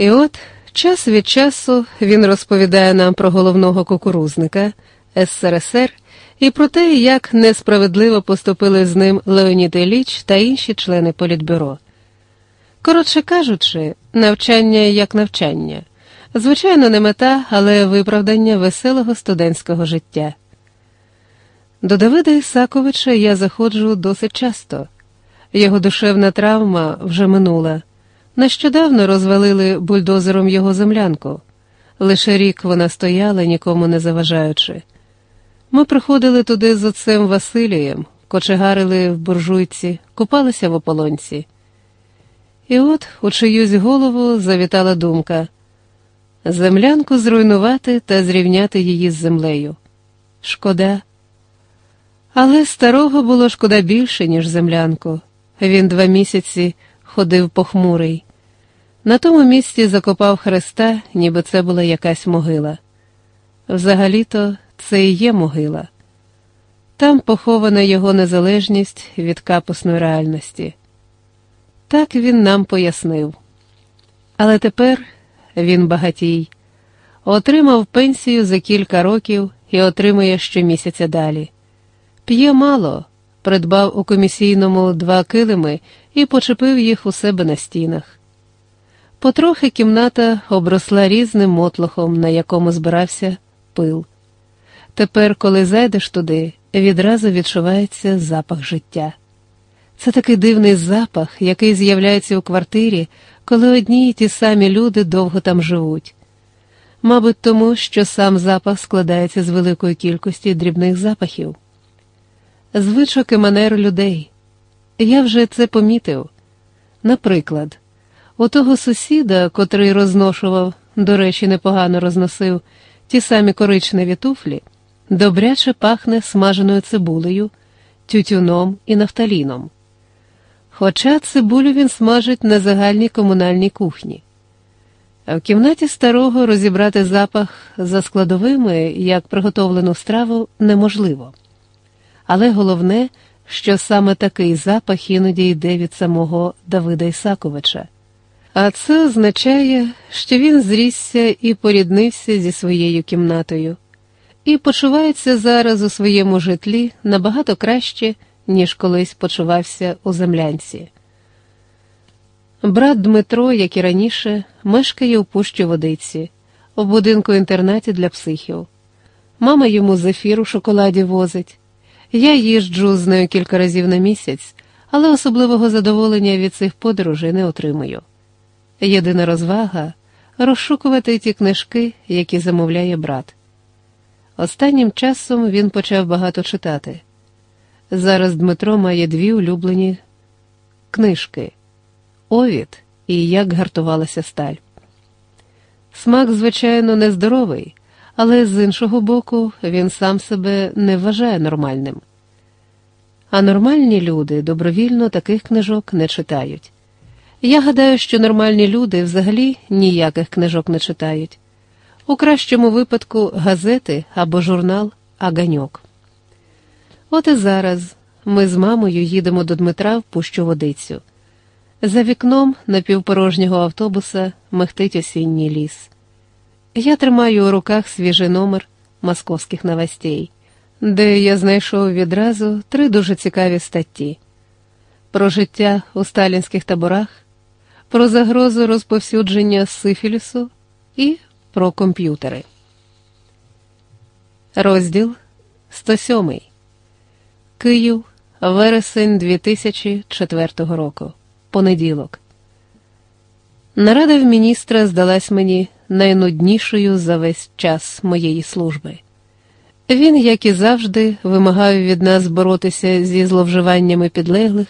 І от час від часу він розповідає нам про головного кукурузника СРСР і про те, як несправедливо поступили з ним Леонід Ілліч та інші члени політбюро. Коротше кажучи, навчання як навчання. Звичайно, не мета, але виправдання веселого студентського життя. До Давида Ісаковича я заходжу досить часто. Його душевна травма вже минула. Нещодавно розвалили бульдозером його землянку. Лише рік вона стояла, нікому не заважаючи. Ми приходили туди з отцем Василієм, кочегарили в буржуйці, купалися в ополонці. І от у чиюсь голову завітала думка землянку зруйнувати та зрівняти її з землею. Шкода. Але старого було шкода більше, ніж землянку. Він два місяці ходив похмурий. На тому місці закопав хреста, ніби це була якась могила. Взагалі-то це і є могила. Там похована його незалежність від капусної реальності. Так він нам пояснив. Але тепер він багатій, отримав пенсію за кілька років і отримує щомісяця далі. П'є мало, придбав у комісійному два килими і почепив їх у себе на стінах. Потрохи кімната обросла різним мотлохом, на якому збирався пил. Тепер, коли зайдеш туди, відразу відчувається запах життя. Це такий дивний запах, який з'являється у квартирі, коли одні й ті самі люди довго там живуть. Мабуть, тому що сам запах складається з великої кількості дрібних запахів. Звичок і манер людей. Я вже це помітив. Наприклад, у того сусіда, котрий розношував, до речі, непогано розносив ті самі коричневі туфлі, добряче пахне смаженою цибулею, тютюном і нафталіном. Хоча цибулю він смажить на загальній комунальній кухні. А в кімнаті старого розібрати запах за складовими, як приготовлену страву, неможливо. Але головне, що саме такий запах іноді йде від самого Давида Ісаковича. А це означає, що він зрісся і поріднився зі своєю кімнатою, і почувається зараз у своєму житлі набагато краще, ніж колись почувався у землянці. Брат Дмитро, як і раніше, мешкає у пущі водиці, в будинку інтернаті для психів. Мама йому зефір у шоколаді возить. Я їжджу з нею кілька разів на місяць, але особливого задоволення від цих подорожей не отримую. Єдина розвага розшукувати ті книжки, які замовляє брат. Останнім часом він почав багато читати. Зараз Дмитро має дві улюблені книжки Овід і Як гартувалася сталь. Смак, звичайно, нездоровий, але з іншого боку, він сам себе не вважає нормальним. А нормальні люди добровільно таких книжок не читають. Я гадаю, що нормальні люди взагалі ніяких книжок не читають. У кращому випадку газети або журнал Аганьок. От і зараз ми з мамою їдемо до Дмитра в пущу водицю. За вікном напівпорожнього автобуса мехтить осінній ліс. Я тримаю у руках свіжий номер московських новостей, де я знайшов відразу три дуже цікаві статті: про життя у сталінських таборах, про загрозу розповсюдження сифілісу і про комп'ютери. Розділ 107. Київ, вересень 2004 року. Понеділок. Нарада в міністра здалась мені найнуднішою за весь час моєї служби. Він, як і завжди, вимагав від нас боротися зі зловживаннями підлеглих,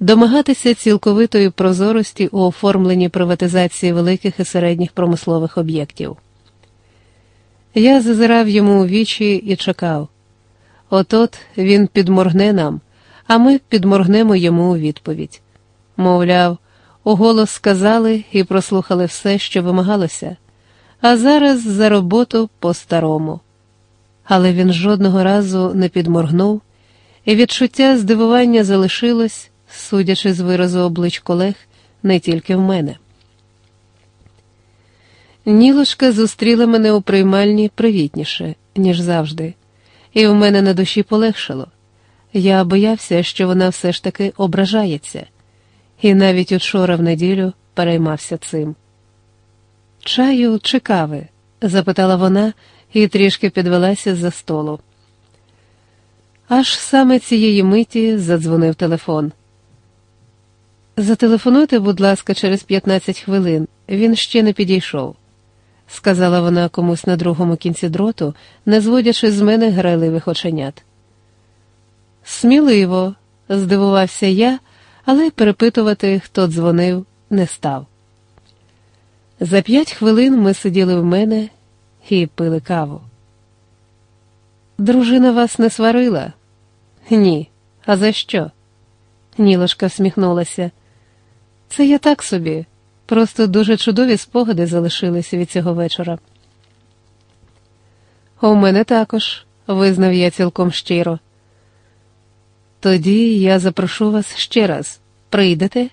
домагатися цілковитої прозорості у оформленні приватизації великих і середніх промислових об'єктів. Я зазирав йому у вічі і чекав. От-от він підморгне нам, а ми підморгнемо йому у відповідь. Мовляв, уголос сказали і прослухали все, що вимагалося, а зараз за роботу по-старому. Але він жодного разу не підморгнув, і відчуття здивування залишилось, судячи з виразу облич колег, не тільки в мене. Нілочка зустріла мене у приймальні привітніше, ніж завжди, і в мене на душі полегшало. Я боявся, що вона все ж таки ображається, і навіть учора в неділю переймався цим. Чаю чи кави? запитала вона і трішки підвелася за столу. Аж саме цієї миті задзвонив телефон. Зателефонуйте, будь ласка, через 15 хвилин. Він ще не підійшов, сказала вона комусь на другому кінці дроту, не зводячи з мене грайливих оченят. Сміливо, здивувався я, але перепитувати, хто дзвонив, не став. За п'ять хвилин ми сиділи в мене і пили каву. Дружина вас не сварила? Ні. А за що? Нілошка всміхнулася. Це я так собі. Просто дуже чудові спогади залишилися від цього вечора. У мене також, визнав я цілком щиро. Тоді я запрошу вас ще раз. Прийдете?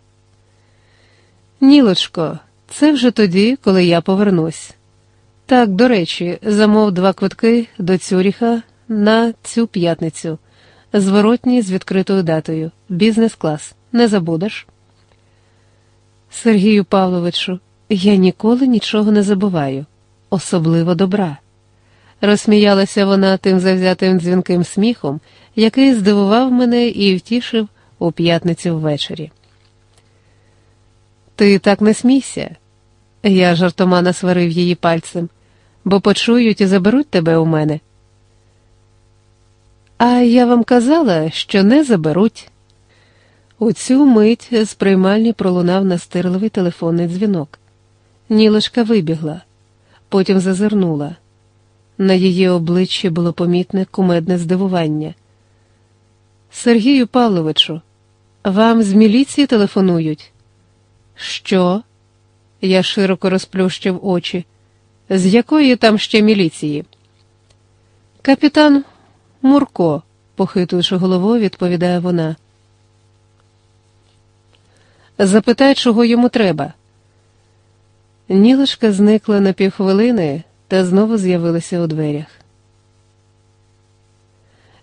Нілочко, це вже тоді, коли я повернусь. Так, до речі, замов два квитки до Цюріха на цю п'ятницю, зворотні з відкритою датою, бізнес-клас. Не забудеш? Сергію Павловичу, я ніколи нічого не забуваю, особливо добра. Розсміялася вона тим завзятим дзвінким сміхом, який здивував мене і втішив у п'ятницю ввечері. Ти так не смійся, я жартома насварив її пальцем, бо почують і заберуть тебе у мене. А я вам казала, що не заберуть. У цю мить з приймальні пролунав настирливий телефонний дзвінок. Нілочка вибігла, потім зазирнула. На її обличчі було помітне кумедне здивування. Сергію Павловичу, вам з міліції телефонують? Що? Я широко розплющив очі. З якої там ще міліції? Капітан Мурко, похитуючи головою, відповідає вона. Запитай, чого йому треба. Нілочка зникла на півхвилини та знову з'явилася у дверях.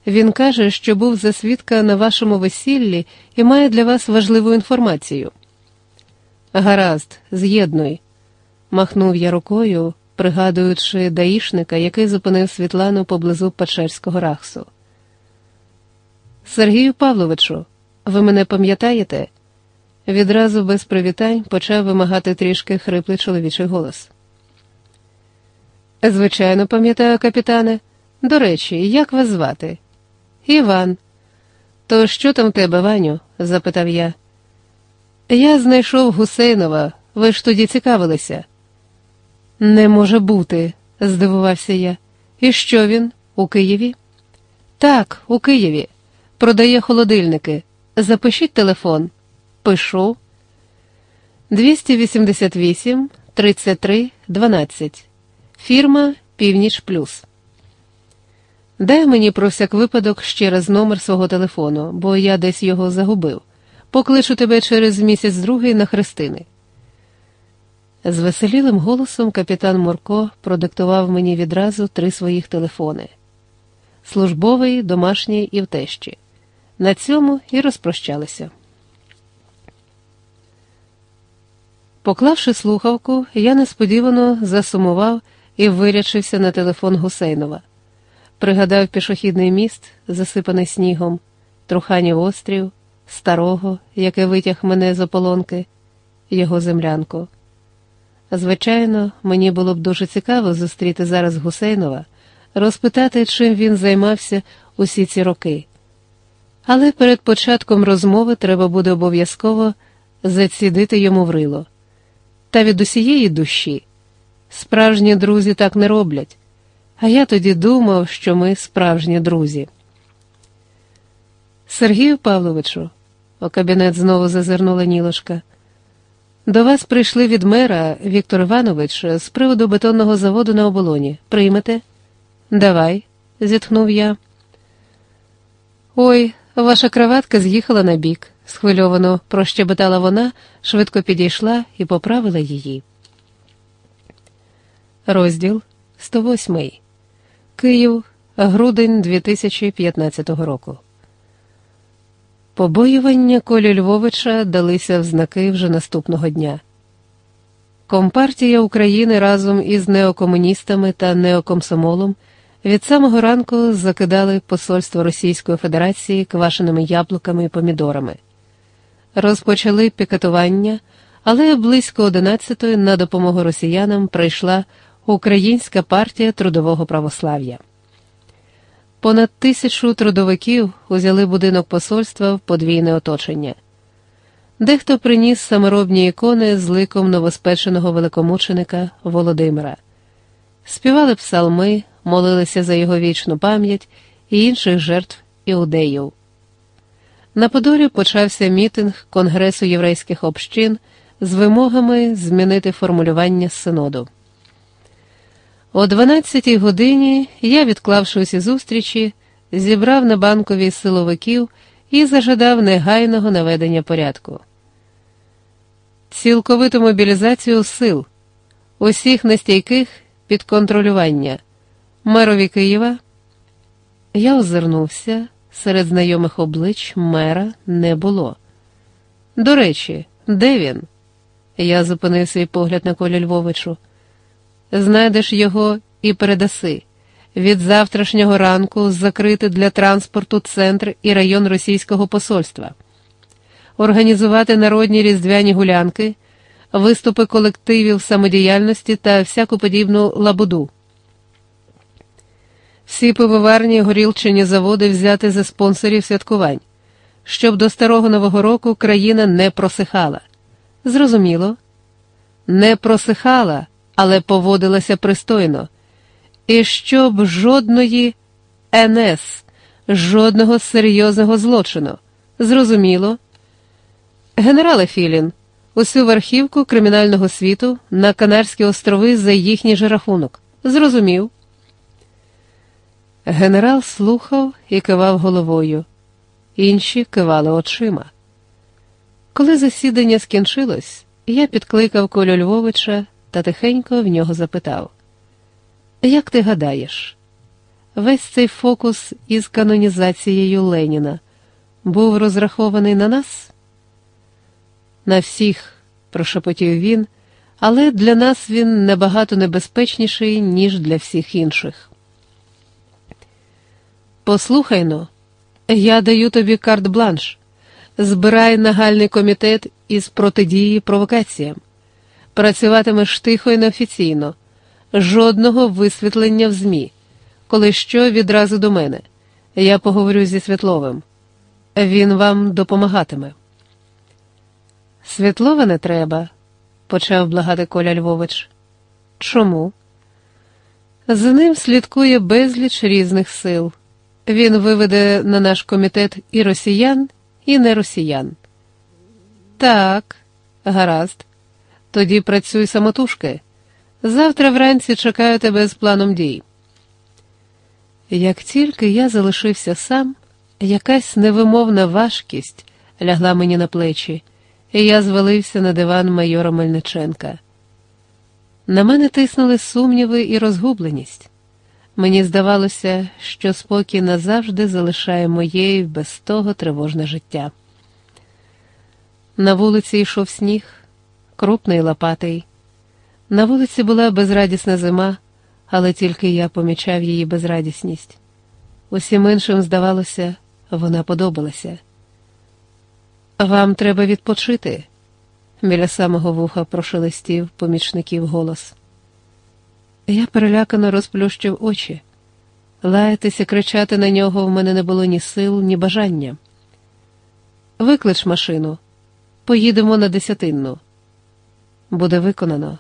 Він каже, що був за свідка на вашому весіллі і має для вас важливу інформацію. Гаразд, з'єднуй, махнув я рукою, пригадуючи даїшника, який зупинив Світлану поблизу Печерського рахсу. Сергію Павловичу, ви мене пам'ятаєте? Відразу без привітань почав вимагати трішки хриплий чоловічий голос. Звичайно, пам'ятаю, капітане. До речі, як вас звати? Іван. То що там тебе, Ваню? запитав я. Я знайшов Гусейнова, ви ж тоді цікавилися. Не може бути, здивувався я. І що він? У Києві? Так, у Києві. Продає холодильники. Запишіть телефон. Пишу 288 33 12. Фірма Північ Плюс. Дай мені про всяк випадок ще раз номер свого телефону, бо я десь його загубив. Покличу тебе через місяць другий на хрестини. З веселілим голосом капітан Мурко продиктував мені відразу три своїх телефони службовий, домашній і втещі. На цьому і розпрощалися. Поклавши слухавку, я несподівано засумував і вирячився на телефон Гусейнова. Пригадав пішохідний міст, засипаний снігом, труханів острів, старого, яке витяг мене з ополонки, його землянку. Звичайно, мені було б дуже цікаво зустріти зараз Гусейнова, розпитати, чим він займався усі ці роки. Але перед початком розмови треба буде обов'язково зацідити йому в рило. Та від усієї душі. Справжні друзі так не роблять. А я тоді думав, що ми справжні друзі. Сергію Павловичу, у кабінет знову зазирнула Нілошка. До вас прийшли від мера Віктор Іванович з приводу бетонного заводу на оболоні. Приймете? Давай, зітхнув я. Ой, ваша краватка з'їхала на бік, схвильовано прощебетала вона, швидко підійшла і поправила її. Розділ 108. Київ, грудень 2015 року. Побоювання Колі Львовича далися в знаки вже наступного дня. Компартія України разом із неокомуністами та неокомсомолом від самого ранку закидали посольство Російської Федерації квашеними яблуками і помідорами. Розпочали пікетування, але близько 11-ї на допомогу росіянам прийшла Українська партія трудового православ'я. Понад тисячу трудовиків узяли будинок посольства в подвійне оточення. Дехто приніс саморобні ікони з ликом новоспеченого великомученика Володимира, співали псалми, молилися за його вічну пам'ять і інших жертв іудеїв. На Подолі почався мітинг Конгресу єврейських общин з вимогами змінити формулювання синоду. О 12-й годині я, відклавши усі зустрічі, зібрав на банкові силовиків і зажадав негайного наведення порядку. Цілковиту мобілізацію сил, усіх нестійких під контролювання, мерові Києва. Я озирнувся, серед знайомих облич мера не було. До речі, де він? Я зупинив свій погляд на Колі Львовичу. Знайдеш його і передаси. Від завтрашнього ранку закрити для транспорту центр і район російського посольства, організувати народні різдвяні гулянки, виступи колективів самодіяльності та всяку подібну лабуду. Всі пивоварні горілчині заводи взяти за спонсорів святкувань, щоб до старого нового року країна не просихала. Зрозуміло, не просихала але поводилася пристойно, і щоб жодної НС, жодного серйозного злочину. Зрозуміло. Генерале Філін, усю верхівку кримінального світу на Канарські острови за їхній же рахунок. Зрозумів. Генерал слухав і кивав головою, інші кивали очима. Коли засідання скінчилось, я підкликав Колю Львовича та тихенько в нього запитав: Як ти гадаєш, весь цей фокус із канонізацією Леніна був розрахований на нас? На всіх, прошепотів він, але для нас він набагато небезпечніший, ніж для всіх інших. Послухай но, я даю тобі карт-бланш. Збирай нагальний комітет із протидії провокаціям. Працюватимеш тихо і неофіційно, жодного висвітлення в ЗМІ. Коли що, відразу до мене. Я поговорю зі Світловим. Він вам допомагатиме. Світлова не треба, почав благати Коля Львович. Чому? За ним слідкує безліч різних сил. Він виведе на наш комітет і росіян, і не росіян. Так, гаразд. Тоді працюй самотужки. Завтра вранці чекаю тебе з планом дій. Як тільки я залишився сам, якась невимовна важкість лягла мені на плечі, і я звалився на диван майора Мельниченка. На мене тиснули сумніви і розгубленість. Мені здавалося, що спокій назавжди залишає моє без того тривожне життя. На вулиці йшов сніг крупний лопатий. На вулиці була безрадісна зима, але тільки я помічав її безрадісність. Усім іншим, здавалося, вона подобалася. Вам треба відпочити, біля самого вуха прошелестів помічників голос. Я перелякано розплющив очі. Лаятися, кричати на нього в мене не було ні сил, ні бажання. Виклич машину, поїдемо на десятинну буде виконано.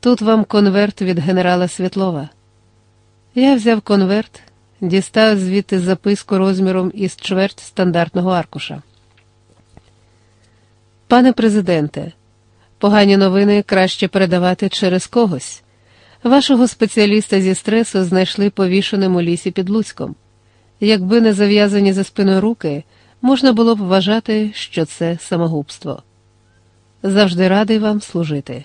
Тут вам конверт від генерала Світлова. Я взяв конверт, дістав звідти записку розміром із чверть стандартного аркуша. Пане президенте, погані новини краще передавати через когось. Вашого спеціаліста зі стресу знайшли повішеним у лісі під Луцьком. Якби не зав'язані за спиною руки, можна було б вважати, що це самогубство. Завжди радий вам служити.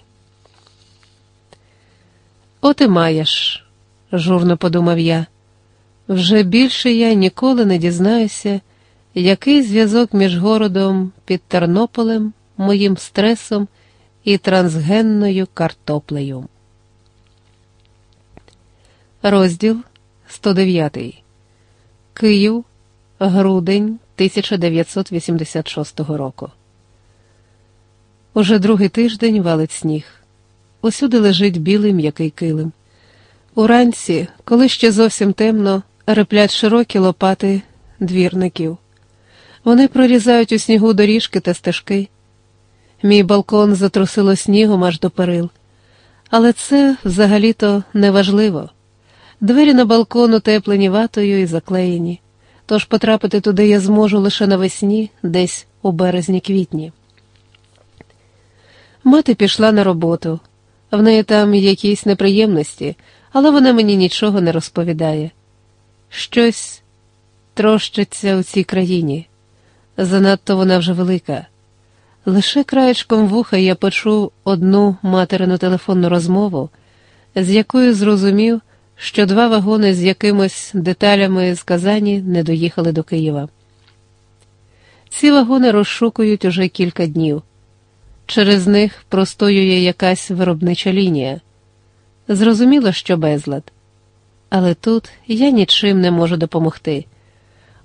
От і маєш, журно подумав я. Вже більше я ніколи не дізнаюся, який зв'язок між городом під Тернополем, моїм стресом і трансгенною картоплею. Розділ 109. Київ, грудень 1986 року. Уже другий тиждень валить сніг. Усюди лежить білий м'який килим. Уранці, коли ще зовсім темно, реплять широкі лопати двірників. Вони прорізають у снігу доріжки та стежки. Мій балкон затрусило снігом аж до перил. Але це взагалі-то неважливо. Двері на балкон утеплені ватою і заклеєні, тож потрапити туди я зможу лише навесні, десь у березні квітні. Мати пішла на роботу. В неї там якісь неприємності, але вона мені нічого не розповідає. Щось трощиться у цій країні. Занадто вона вже велика. Лише краєчком вуха я почув одну материну телефонну розмову, з якою зрозумів, що два вагони з якимось деталями з Казані не доїхали до Києва. Ці вагони розшукують уже кілька днів. Через них простоює якась виробнича лінія. Зрозуміло, що безлад. Але тут я нічим не можу допомогти.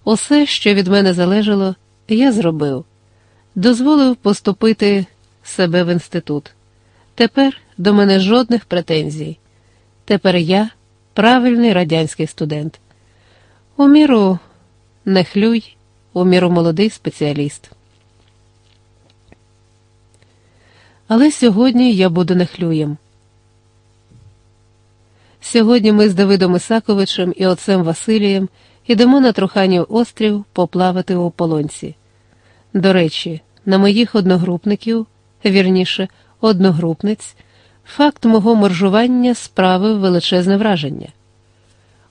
Усе, що від мене залежало, я зробив, дозволив поступити себе в інститут. Тепер до мене жодних претензій. Тепер я правильний радянський студент. У міру не хлюй, у міру молодий спеціаліст. Але сьогодні я буду нехлюєм. Сьогодні ми з Давидом Ісаковичем і отцем Василієм ідемо на Труханів острів поплавати у полонці. До речі, на моїх одногрупників, вірніше, одногрупниць, факт мого моржування справив величезне враження.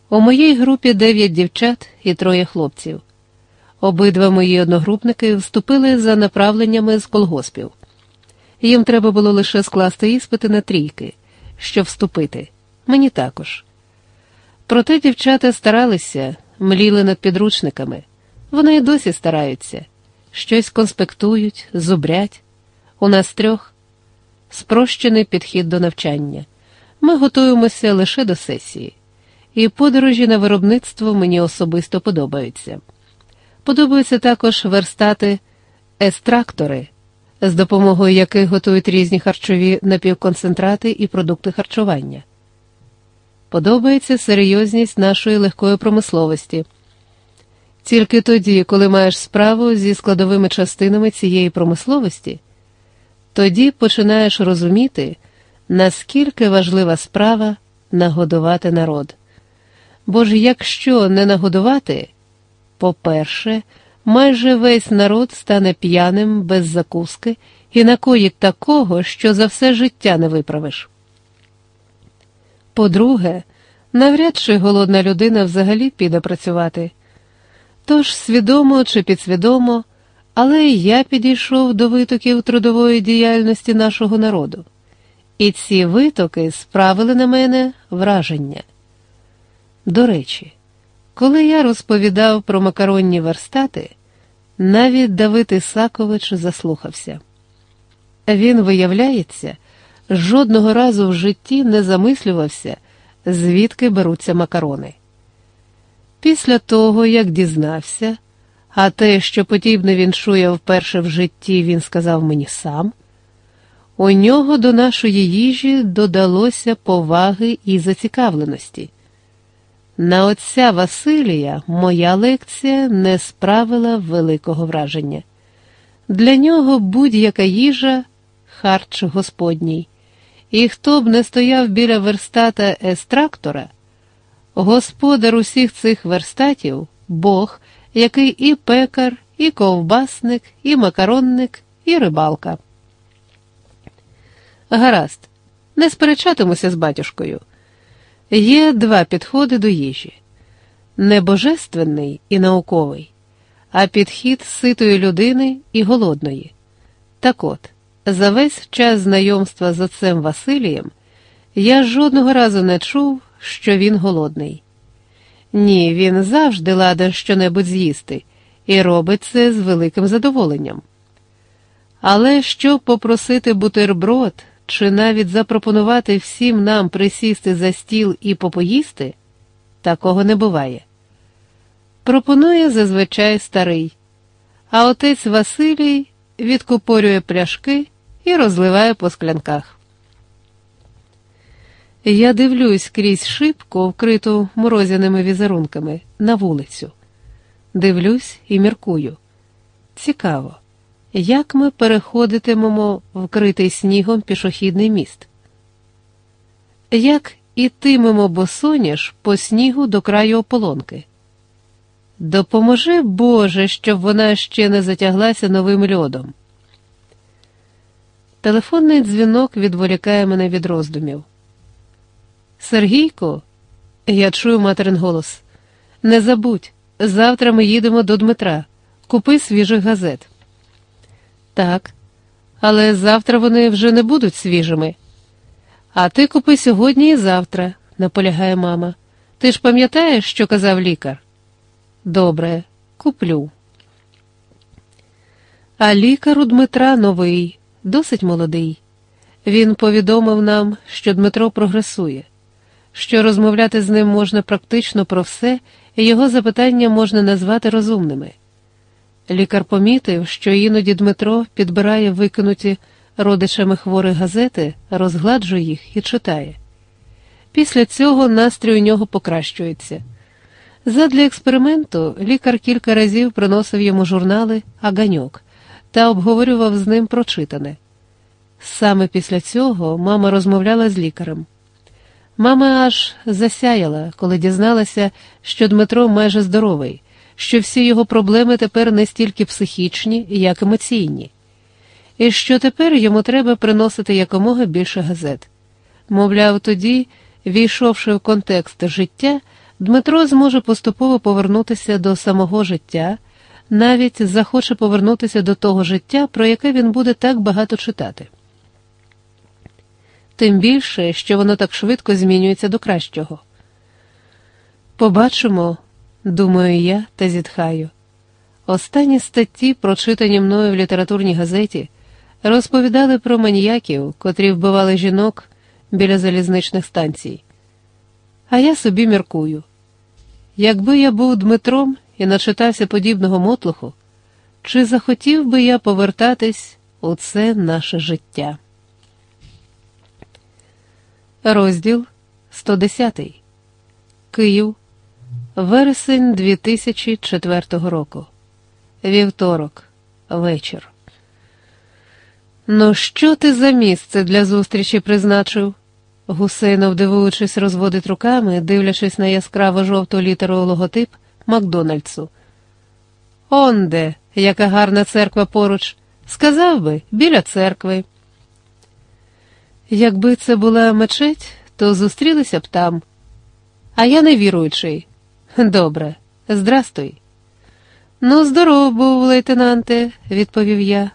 У моїй групі дев'ять дівчат і троє хлопців. Обидва мої одногрупники вступили за направленнями з колгоспів. Їм треба було лише скласти іспити на трійки, щоб вступити. Мені також. Проте дівчата старалися, мліли над підручниками. Вони й досі стараються, щось конспектують, зубрять. У нас трьох спрощений підхід до навчання. Ми готуємося лише до сесії, і подорожі на виробництво мені особисто подобаються. Подобаються також верстати естрактори з допомогою яких готують різні харчові напівконцентрати і продукти харчування. Подобається серйозність нашої легкої промисловості. Тільки тоді, коли маєш справу зі складовими частинами цієї промисловості, тоді починаєш розуміти, наскільки важлива справа нагодувати народ. Бо ж якщо не нагодувати, по-перше, майже весь народ стане п'яним без закуски і накоїть такого, що за все життя не виправиш. По-друге, навряд чи голодна людина взагалі піде працювати. Тож, свідомо чи підсвідомо, але я підійшов до витоків трудової діяльності нашого народу, і ці витоки справили на мене враження. До речі, коли я розповідав про макаронні верстати, навіть Давид Ісакович заслухався. Він, виявляється, жодного разу в житті не замислювався, звідки беруться макарони. Після того, як дізнався, а те, що подібне він чує вперше в житті, він сказав мені сам, у нього до нашої їжі додалося поваги і зацікавленості. На отця Василія моя лекція не справила великого враження. Для нього будь-яка їжа харч господній, і хто б не стояв біля верстата естрактора, господар усіх цих верстатів Бог, який і пекар, і ковбасник, і макаронник, і рибалка. Гаразд, не сперечатимуся з батюшкою. Є два підходи до їжі не божественний і науковий, а підхід ситої людини і голодної. Так от, за весь час знайомства з отцем Василієм Я жодного разу не чув, що він голодний. Ні, він завжди ладен щонебудь з'їсти і робить це з великим задоволенням. Але щоб попросити бутерброд чи навіть запропонувати всім нам присісти за стіл і попоїсти, такого не буває. Пропонує зазвичай старий, а отець Василій відкупорює пляшки і розливає по склянках. Я дивлюсь крізь шибку, вкриту морозяними візерунками, на вулицю. Дивлюсь і міркую. Цікаво, як ми переходитимемо вкритий снігом пішохідний міст? Як ітимемо босоніж по снігу до краю ополонки? Допоможи, Боже, щоб вона ще не затяглася новим льодом. Телефонний дзвінок відволікає мене від роздумів. Сергійко, я чую материн голос. Не забудь, завтра ми їдемо до Дмитра. Купи свіжих газет. Так, але завтра вони вже не будуть свіжими. А ти купи сьогодні і завтра, наполягає мама. Ти ж пам'ятаєш, що казав лікар? Добре, куплю. А лікар у Дмитра новий, досить молодий. Він повідомив нам, що Дмитро прогресує що розмовляти з ним можна практично про все, і його запитання можна назвати розумними. Лікар помітив, що іноді Дмитро підбирає викинуті родичами хворих газети, розгладжує їх і читає. Після цього настрій у нього покращується. Задля експерименту лікар кілька разів приносив йому журнали Аганьок та обговорював з ним прочитане. Саме після цього мама розмовляла з лікарем. Мама аж засяяла, коли дізналася, що Дмитро майже здоровий, що всі його проблеми тепер не стільки психічні, як емоційні, і що тепер йому треба приносити якомога більше газет. Мовляв, тоді, війшовши в контекст життя, Дмитро зможе поступово повернутися до самого життя, навіть захоче повернутися до того життя, про яке він буде так багато читати тим більше, що воно так швидко змінюється до кращого. Побачимо, думаю я та зітхаю. Останні статті, прочитані мною в літературній газеті, розповідали про маніяків, котрі вбивали жінок біля залізничних станцій. А я собі міркую. Якби я був Дмитром і начитався подібного мотлуху, чи захотів би я повертатись у це наше життя? Розділ 110. Київ. Вересень 2004 року. Вівторок. Вечір. Ну, що ти за місце для зустрічі призначив? Гусейнов, дивуючись, розводить руками, дивлячись на яскраво жовту літеру логотип Макдональдсу. Онде, яка гарна церква поруч. Сказав би, біля церкви. Якби це була мечеть, то зустрілися б там. А я не віруючий. Добре, здрастуй. Ну, здоров був, лейтенанте, відповів я.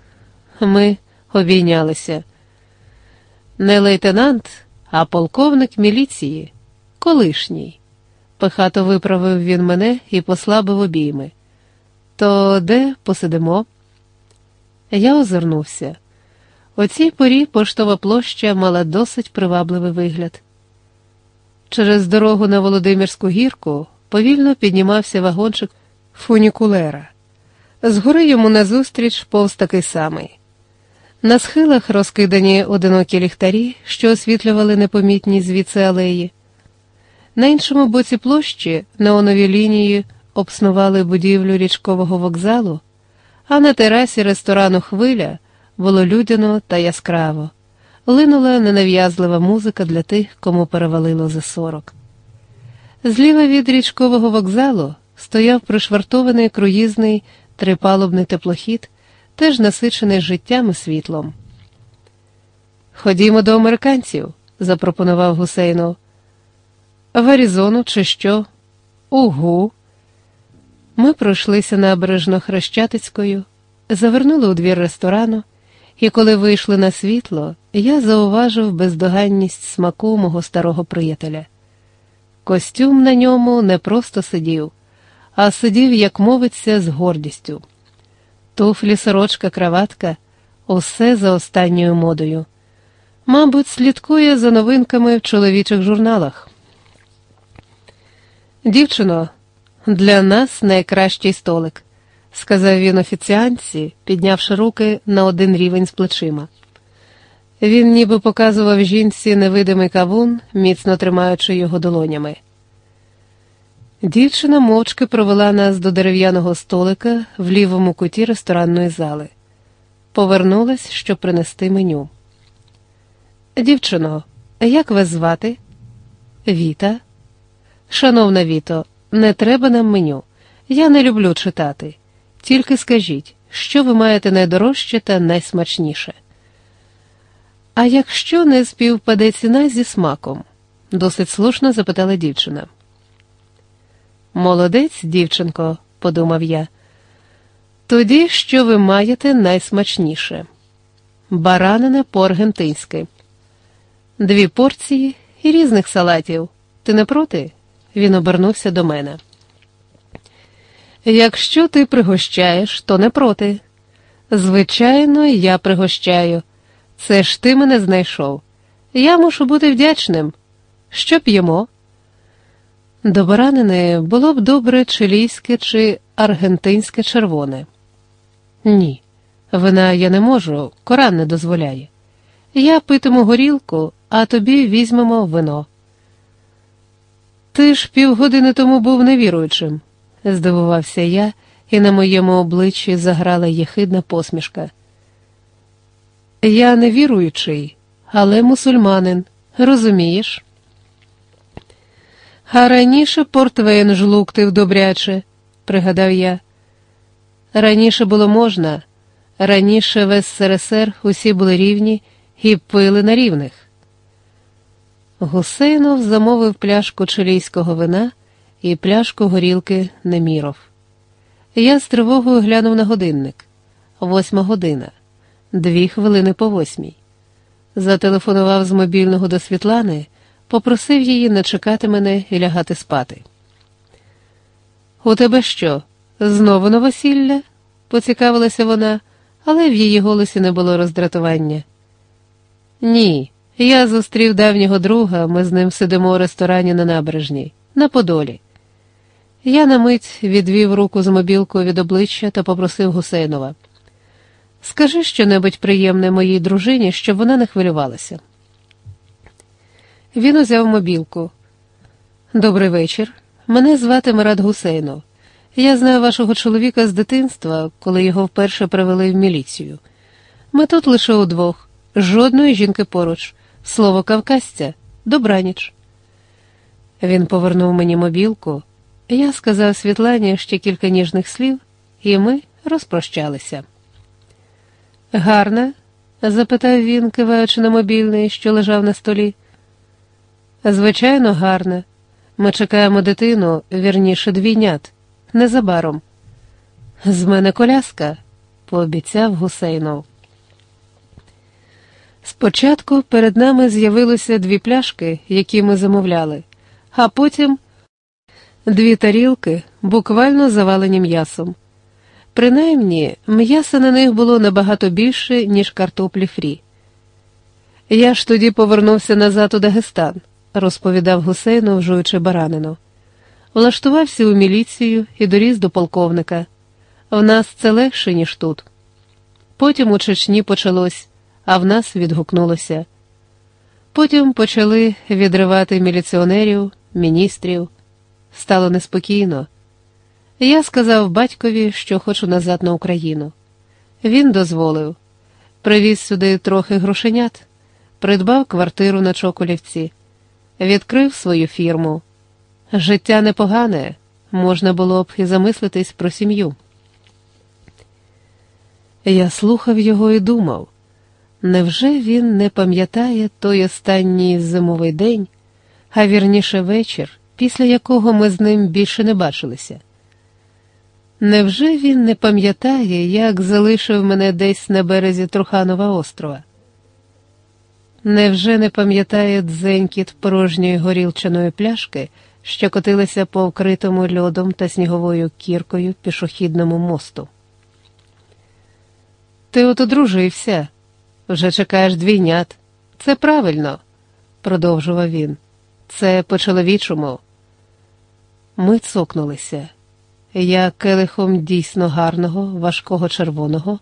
Ми обійнялися. Не лейтенант, а полковник міліції, колишній. Пихато виправив він мене і послабив обійми. То де посидимо? Я озирнувся. У цій порі поштова площа мала досить привабливий вигляд. Через дорогу на Володимирську гірку повільно піднімався вагончик фунікулера. Згори йому назустріч повз такий самий. На схилах розкидані одинокі ліхтарі, що освітлювали непомітні звідси алеї. На іншому боці площі неонові лінії обснували будівлю річкового вокзалу, а на терасі ресторану Хвиля було людяно та яскраво, линула ненав'язлива музика для тих, кому перевалило за сорок. Зліва від річкового вокзалу стояв пришвартований круїзний трипалубний теплохід, теж насичений життям і світлом. Ходімо до американців, запропонував Гусейнов. В Аризону чи що? Угу. Ми пройшлися набережно Хрещатицькою, завернули у двір ресторану і коли вийшли на світло, я зауважив бездоганність смаку мого старого приятеля. Костюм на ньому не просто сидів, а сидів, як мовиться, з гордістю. Туфлі, сорочка, краватка усе за останньою модою. Мабуть, слідкує за новинками в чоловічих журналах. Дівчино, для нас найкращий столик, сказав він офіціанці, піднявши руки на один рівень з плечима. Він ніби показував жінці невидимий кавун, міцно тримаючи його долонями. Дівчина мовчки провела нас до дерев'яного столика в лівому куті ресторанної зали. Повернулась, щоб принести меню. Дівчино, як вас звати? Віта. Шановна Віто, не треба нам меню. Я не люблю читати. Тільки скажіть, що ви маєте найдорожче та найсмачніше. А якщо не співпаде ціна зі смаком? досить слушно запитала дівчина. Молодець, дівчинко, подумав я. Тоді що ви маєте найсмачніше? Баранина по-аргентинськи. Дві порції і різних салатів. Ти не проти? Він обернувся до мене. Якщо ти пригощаєш, то не проти. Звичайно, я пригощаю. Це ж ти мене знайшов. Я мушу бути вдячним. Що п'ємо? До баранини було б добре чилійське чи аргентинське червоне. Ні, вина я не можу, Коран не дозволяє. Я питиму горілку, а тобі візьмемо вино. Ти ж півгодини тому був невіруючим, здивувався я, і на моєму обличчі заграла єхидна посмішка. Я не віруючий, але мусульманин, розумієш? А раніше портвейн жлуктив добряче, пригадав я. Раніше було можна, раніше в СРСР усі були рівні і пили на рівних. Гусейнов замовив пляшку чилійського вина і пляшку горілки Неміров. Я з тривогою глянув на годинник восьма година, дві хвилини по восьмій. Зателефонував з мобільного до Світлани, попросив її не чекати мене і лягати спати. У тебе що? Знову новосілля? поцікавилася вона, але в її голосі не було роздратування. Ні, я зустрів давнього друга, ми з ним сидимо у ресторані на набережній, на Подолі. Я на мить відвів руку з мобілкою від обличчя та попросив Гусейнова. Скажи щонебудь приємне моїй дружині, щоб вона не хвилювалася. Він узяв мобілку. Добрий вечір. Мене звати Марат Гусейнов. Я знаю вашого чоловіка з дитинства, коли його вперше привели в міліцію. Ми тут лише удвох, жодної жінки поруч, слово кавказця, добраніч. Він повернув мені мобілку. Я сказав Світлані ще кілька ніжних слів, і ми розпрощалися. Гарна? запитав він, киваючи на мобільний, що лежав на столі. Звичайно, гарна. Ми чекаємо дитину, вірніше двійнят, незабаром. З мене коляска, пообіцяв Гусейнов. Спочатку перед нами з'явилося дві пляшки, які ми замовляли, а потім дві тарілки, буквально завалені м'ясом. Принаймні, м'яса на них було набагато більше, ніж картоплі фрі. Я ж тоді повернувся назад у Дагестан, розповідав Гусейнов, жуючи баранину. Влаштувався у міліцію і доріс до полковника. В нас це легше, ніж тут. Потім у Чечні почалось, а в нас відгукнулося. Потім почали відривати міліціонерів, міністрів. Стало неспокійно. Я сказав батькові, що хочу назад на Україну. Він дозволив. Привіз сюди трохи грошенят, придбав квартиру на Чоколівці, відкрив свою фірму. Життя непогане, можна було б і замислитись про сім'ю. Я слухав його і думав, невже він не пам'ятає той останній зимовий день, а вірніше вечір, після якого ми з ним більше не бачилися? Невже він не пам'ятає, як залишив мене десь на березі Труханова острова? Невже не пам'ятає дзенькіт порожньої горілчаної пляшки, що котилися по вкритому льодом та сніговою кіркою пішохідному мосту? Ти от одружився, вже чекаєш двійнят. Це правильно, продовжував він. Це по-чоловічому. Ми цокнулися. Я келихом дійсно гарного, важкого червоного,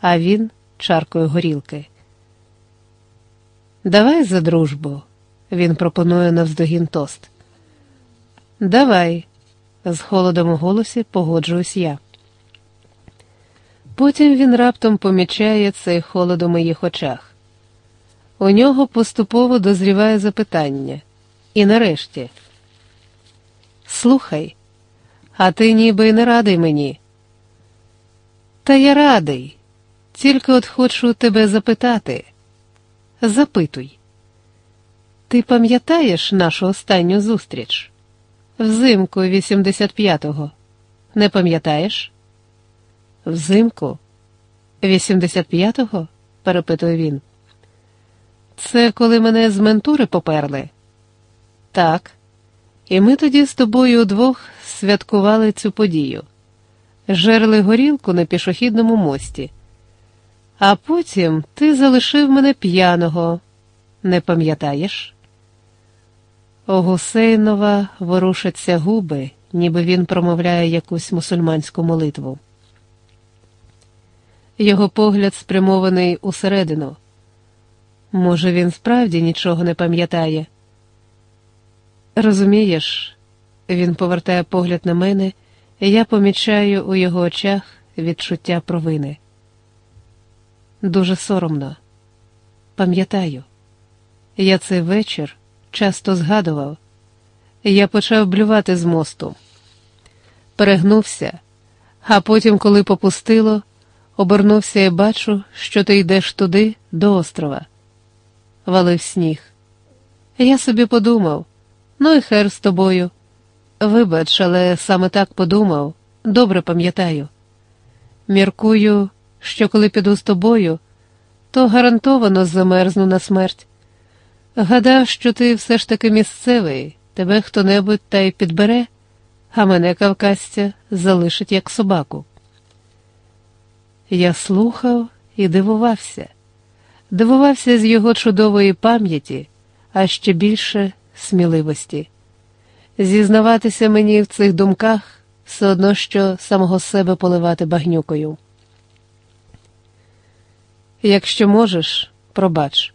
а він чаркою горілки. Давай за дружбу, він пропонує навздогін тост. Давай, з холодом у голосі погоджуюсь я. Потім він раптом помічає цей холод у моїх очах. У нього поступово дозріває запитання. І нарешті, слухай, а ти ніби не радий мені. Та я радий, тільки от хочу тебе запитати. Запитуй. Ти пам'ятаєш нашу останню зустріч? Взимку 85-го. Не пам'ятаєш? Взимку? 85-го? перепитує він. Це коли мене з ментури поперли? Так. І ми тоді з тобою удвох святкували цю подію, жерли горілку на пішохідному мості. А потім ти залишив мене п'яного, не пам'ятаєш? У Гусейнова ворушаться губи, ніби він промовляє якусь мусульманську молитву. Його погляд спрямований усередину. Може, він справді нічого не пам'ятає. Розумієш, він повертає погляд на мене, і я помічаю у його очах відчуття провини. Дуже соромно. Пам'ятаю, я цей вечір часто згадував, я почав блювати з мосту, перегнувся, а потім, коли попустило, обернувся і бачу, що ти йдеш туди, до острова. Валив сніг. Я собі подумав, ну і хер з тобою. Вибач, але саме так подумав, добре пам'ятаю. Міркую, що коли піду з тобою, то гарантовано замерзну на смерть. Гадав, що ти все ж таки місцевий, тебе хто небудь та й підбере, а мене кавказця залишить як собаку. Я слухав і дивувався, дивувався з його чудової пам'яті, а ще більше сміливості. Зізнаватися мені в цих думках все одно, що самого себе поливати багнюкою. Якщо можеш, пробач,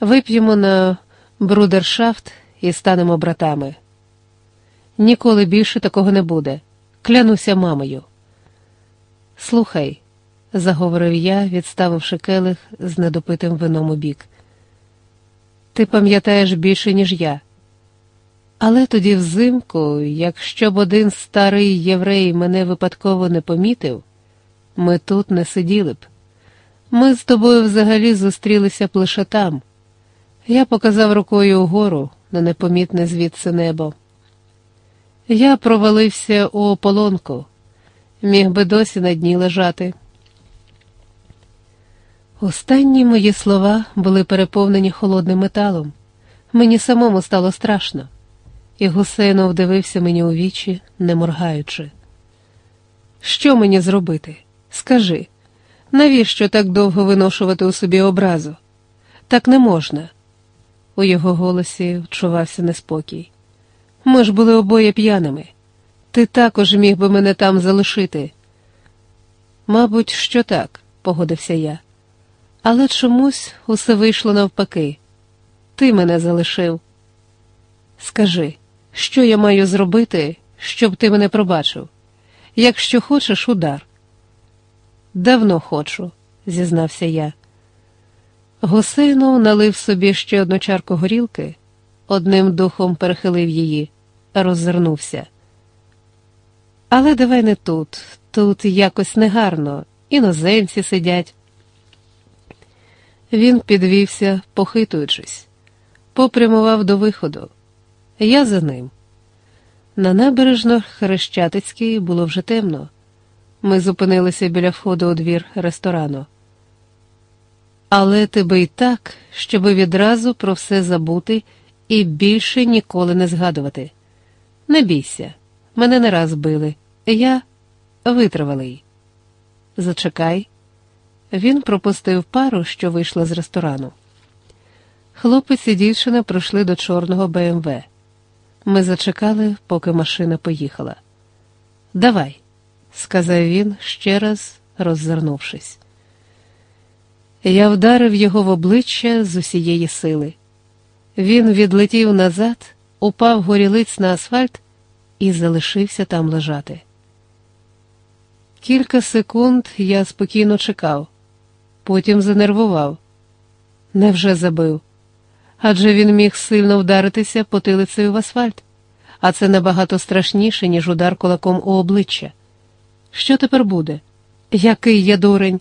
вип'ємо на брудершафт і станемо братами. Ніколи більше такого не буде. Клянуся мамою. Слухай, заговорив я, відставивши келих з недопитим вином у бік. Ти пам'ятаєш більше, ніж я. Але тоді взимку, якщо б один старий єврей мене випадково не помітив, ми тут не сиділи б. Ми з тобою взагалі зустрілися б лише там. Я показав рукою угору на непомітне звідси небо. Я провалився у ополонку, міг би досі на дні лежати. Останні мої слова були переповнені холодним металом. Мені самому стало страшно, і Гусейнов дивився мені у вічі, не моргаючи. Що мені зробити? Скажи. Навіщо так довго виношувати у собі образу? Так не можна. У його голосі вчувався неспокій. Ми ж були обоє п'яними. Ти також міг би мене там залишити. Мабуть, що так, погодився я. Але чомусь усе вийшло навпаки. Ти мене залишив. Скажи, що я маю зробити, щоб ти мене пробачив? Якщо хочеш, удар. Давно хочу, зізнався я. Гусейнов налив собі ще одну чарку горілки, одним духом перехилив її, роззирнувся. Але давай не тут, тут якось негарно, іноземці сидять. Він підвівся, похитуючись, попрямував до виходу. Я за ним. На набережно Хрещатицькій було вже темно Ми зупинилися біля входу у двір ресторану. Але тебе й так, щоби відразу про все забути і більше ніколи не згадувати. Не бійся, мене не раз били. Я витривалий. Зачекай. Він пропустив пару, що вийшла з ресторану. Хлопець і дівчина прийшли до чорного БМВ. Ми зачекали, поки машина поїхала. Давай, сказав він, ще раз роззирнувшись. Я вдарив його в обличчя з усієї сили. Він відлетів назад, упав горілиць на асфальт і залишився там лежати. Кілька секунд я спокійно чекав, потім занервував. Невже забив? Адже він міг сильно вдаритися потилицею в асфальт, а це набагато страшніше, ніж удар кулаком у обличчя. Що тепер буде? Який я дурень?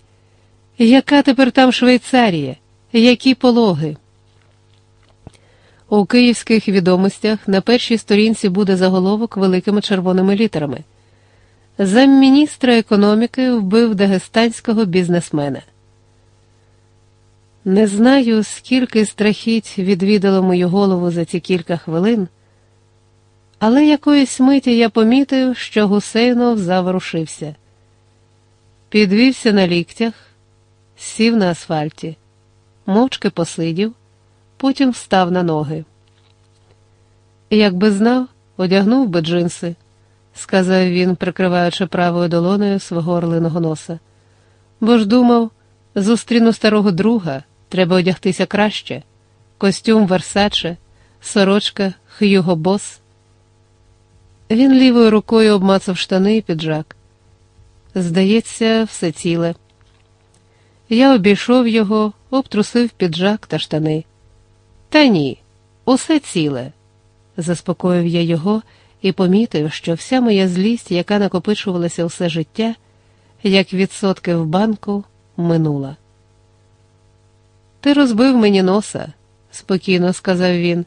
Яка тепер там Швейцарія? Які пологи? У київських відомостях на першій сторінці буде заголовок великими червоними літерами. Замміністра економіки вбив дагестанського бізнесмена. Не знаю, скільки страхіть відвідало мою голову за ці кілька хвилин, але якоїсь миті я помітив, що Гусейнов заворушився, підвівся на ліктях, сів на асфальті, мовчки посидів, потім встав на ноги. Якби знав, одягнув би джинси, сказав він, прикриваючи правою долоною свого орлиного носа, бо ж думав, зустріну старого друга. Треба одягтися краще, костюм Версаче, сорочка Х'юго Бос. Він лівою рукою обмацав штани і піджак. Здається, все ціле. Я обійшов його, обтрусив піджак та штани. Та ні, усе ціле, заспокоїв я його і помітив, що вся моя злість, яка накопичувалася все життя, як відсотки в банку, минула. Ти розбив мені носа, спокійно сказав він.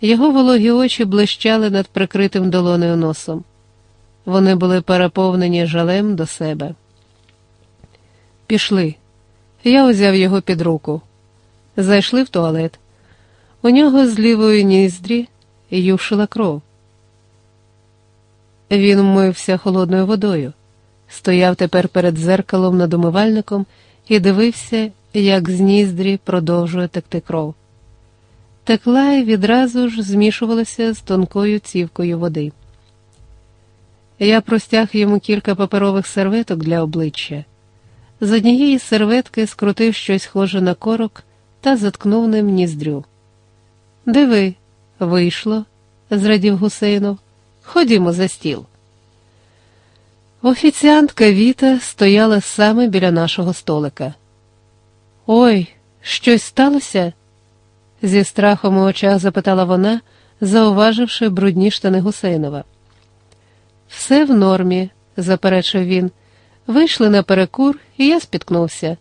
Його вологі очі блищали над прикритим долоною носом. Вони були переповнені жалем до себе. Пішли. Я узяв його під руку. Зайшли в туалет. У нього з лівої ніздрі юшила кров. Він вмився холодною водою, стояв тепер перед зеркалом над умивальником і дивився, як з ніздрі продовжує текти кров. Текла і відразу ж змішувалася з тонкою цівкою води. Я простяг йому кілька паперових серветок для обличчя. З однієї серветки скрутив щось схоже на корок та заткнув ним ніздрю. Диви, вийшло, зрадів Гусейнов. Ходімо за стіл. Офіціантка Віта стояла саме біля нашого столика. Ой, щось сталося? зі страхом у очах запитала вона, зауваживши брудні штани Гусейнова. Все в нормі, заперечив він. Вийшли на перекур, і я спіткнувся.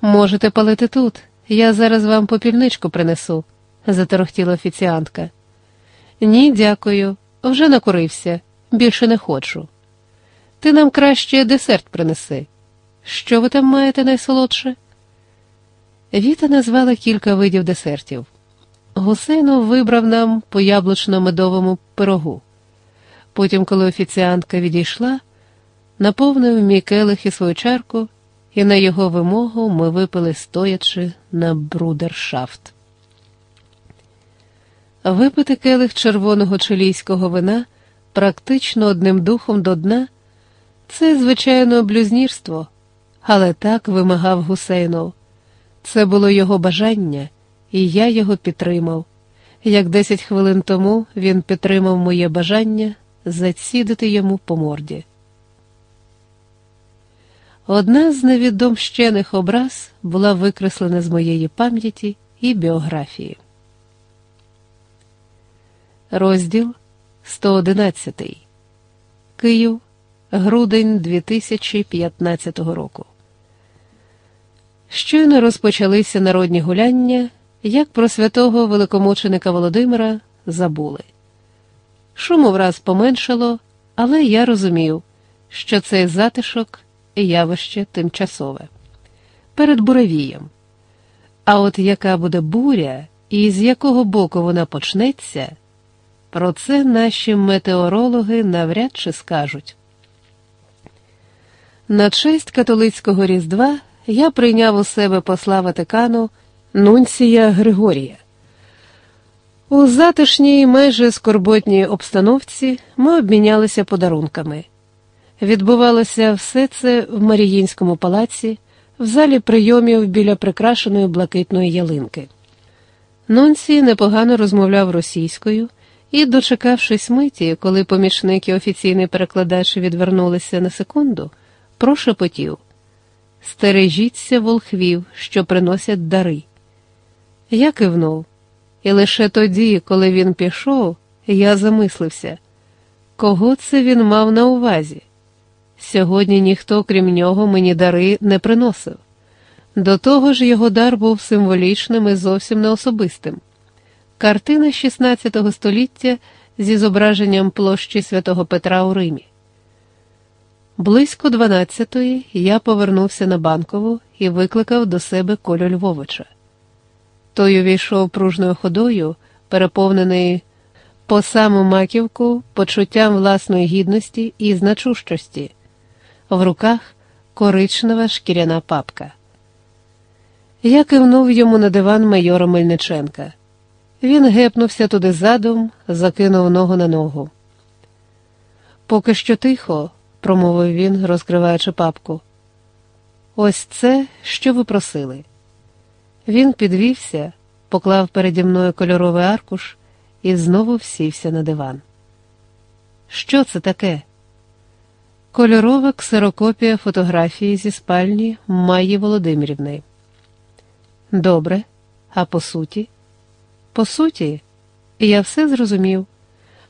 Можете палити тут, я зараз вам попільничку принесу, заторохтіла офіціантка. Ні, дякую, вже накурився, більше не хочу. Ти нам краще десерт принеси. Що ви там маєте найсолодше? Віта назвала кілька видів десертів. Гусейнов вибрав нам по яблучно-медовому пирогу. Потім, коли офіціантка відійшла, наповнив мій келих і свою чарку, і на його вимогу ми випили стоячи на брудершафт. Випити келих червоного чилійського вина практично одним духом до дна це, звичайно, блюзнірство, але так вимагав Гусейнов. Це було його бажання, і я його підтримав. Як десять хвилин тому він підтримав моє бажання зацідити йому по морді. Одна з невідомщених образ була викреслена з моєї пам'яті і біографії. Розділ 111 Київ, грудень 2015 року. Щойно розпочалися народні гуляння, як про святого великомученика Володимира забули. Шуму враз поменшало, але я розумів, що цей затишок явище тимчасове перед буревієм. А от яка буде буря і з якого боку вона почнеться, про це наші метеорологи навряд чи скажуть. На честь католицького Різдва я прийняв у себе посла Ватикану Нунція Григорія. У затишній, майже скорботній обстановці ми обмінялися подарунками. Відбувалося все це в Маріїнському палаці, в залі прийомів біля прикрашеної блакитної ялинки. Нунці непогано розмовляв російською і, дочекавшись миті, коли помічник і офіційний перекладач відвернулися на секунду, прошепотів Стережіться волхвів, що приносять дари. Я кивнув, і лише тоді, коли він пішов, я замислився, кого це він мав на увазі. Сьогодні ніхто, крім нього, мені дари не приносив. До того ж, його дар був символічним і зовсім не особистим. Картина XVI століття зі зображенням площі святого Петра у Римі. Близько 12-ї я повернувся на банкову і викликав до себе Колю Львовича. Той увійшов пружною ходою, переповнений по саму маківку почуттям власної гідності і значущості, в руках коричнева шкіряна папка. Я кивнув йому на диван майора Мельниченка. Він гепнувся туди задом, закинув ногу на ногу. Поки що тихо, промовив він, розкриваючи папку. Ось це, що ви просили. Він підвівся, поклав переді мною кольоровий аркуш і знову всівся на диван. Що це таке? Кольорова ксерокопія фотографії зі спальні Майї Володимирівни. Добре, а по суті? По суті, я все зрозумів.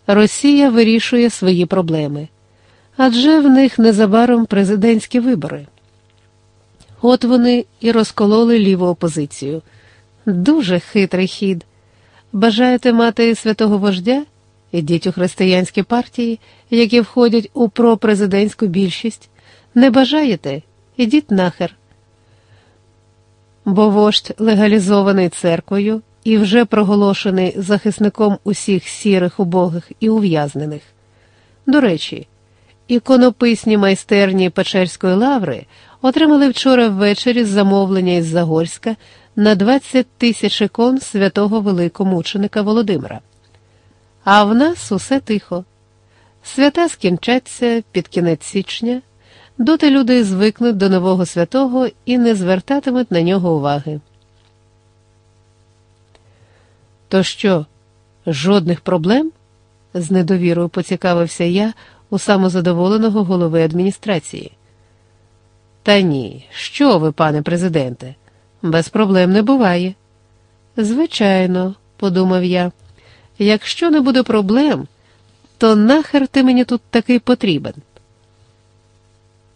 Росія вирішує свої проблеми, адже в них незабаром президентські вибори. От вони і розкололи ліву опозицію. Дуже хитрий хід. Бажаєте мати святого вождя? Ідіть у християнські партії, які входять у пропрезидентську більшість. Не бажаєте? Ідіть нахер. Бо вождь легалізований церквою і вже проголошений захисником усіх сірих убогих і ув'язнених. До речі, іконописні майстерні Печерської лаври отримали вчора ввечері замовлення із Загорська на 20 тисяч ікон святого великомученика Володимира. А в нас усе тихо. Свята скінчаться під кінець січня, доти люди звикнуть до нового святого і не звертатимуть на нього уваги. То що, жодних проблем? з недовірою поцікавився я у самозадоволеного голови адміністрації. Та ні, що ви, пане президенте, без проблем не буває. Звичайно, подумав я, якщо не буде проблем, то нахер ти мені тут такий потрібен.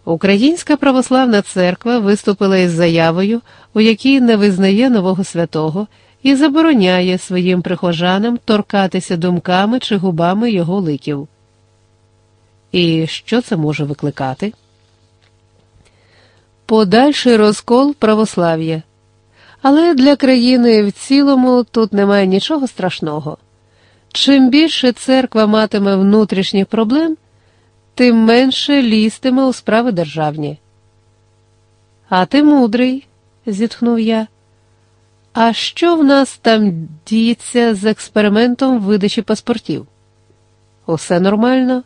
Українська православна церква виступила із заявою, у якій не визнає нового святого і забороняє своїм прихожанам торкатися думками чи губами його ликів. І що це може викликати? Подальший розкол православ'я. Але для країни в цілому тут немає нічого страшного. Чим більше церква матиме внутрішніх проблем, тим менше лізтиме у справи державні. А ти мудрий, зітхнув я. А що в нас там діється з експериментом видачі паспортів? Усе нормально.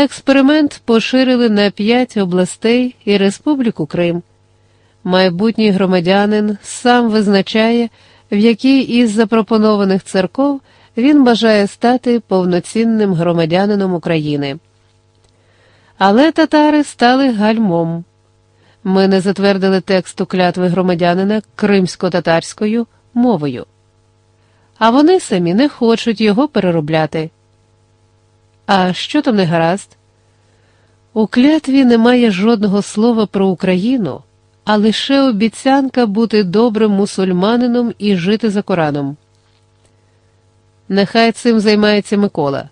Експеримент поширили на п'ять областей і Республіку Крим. Майбутній громадянин сам визначає, в якій із запропонованих церков він бажає стати повноцінним громадянином України. Але татари стали гальмом. Ми не затвердили тексту клятви громадянина кримсько-татарською мовою, а вони самі не хочуть його переробляти. А що там не гаразд? У клятві немає жодного слова про Україну, а лише обіцянка бути добрим мусульманином і жити за Кораном. Нехай цим займається Микола,